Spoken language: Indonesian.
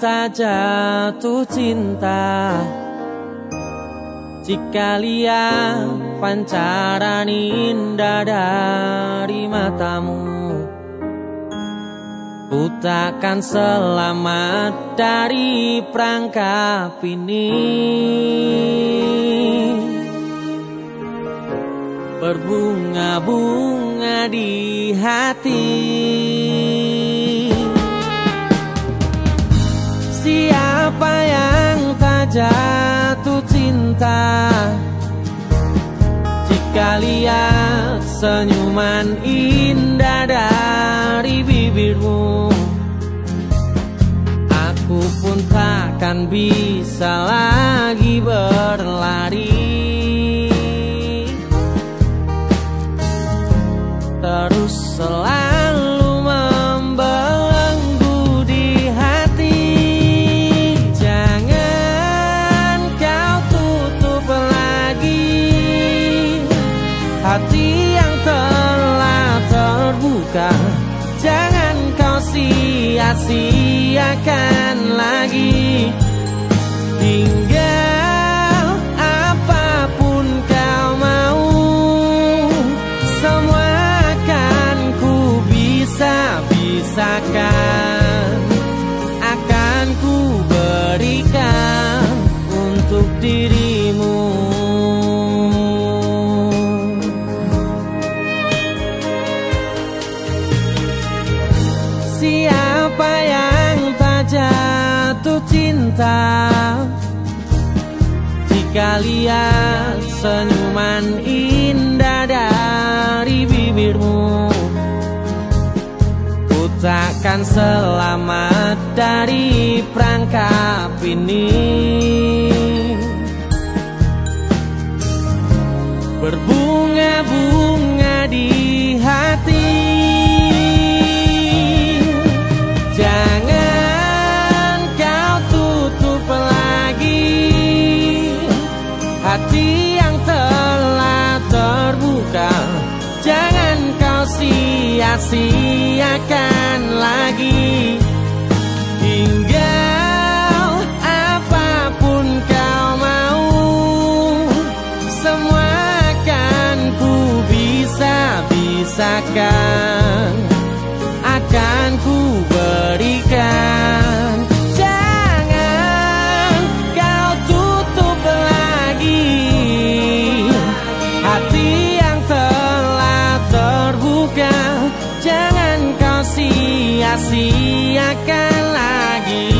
tak jatuh cinta? Jika lihat pancaran indah dari matamu Ku takkan selamat dari perangkap ini. Berbunga-bunga di hati Siapa yang tak jatuh cinta? Jika lihat senyuman indah dari bibirmu Aku pun takkan bisa lagi berlari. Terus selalu Hati yang telah terbuka. Jangan kau sia-siakan lagi. Tinggal apa pun kau mau Semua akan ku bisa-bisakan jatuh cinta. Jika lihat senyuman indah dari bibirmu Ku takkan selamat dari perangkap ini sia-siakan lagi. Tinggal apa pun kau mau Semua akan ku bisa-bisakan. Akan assim aquela guia.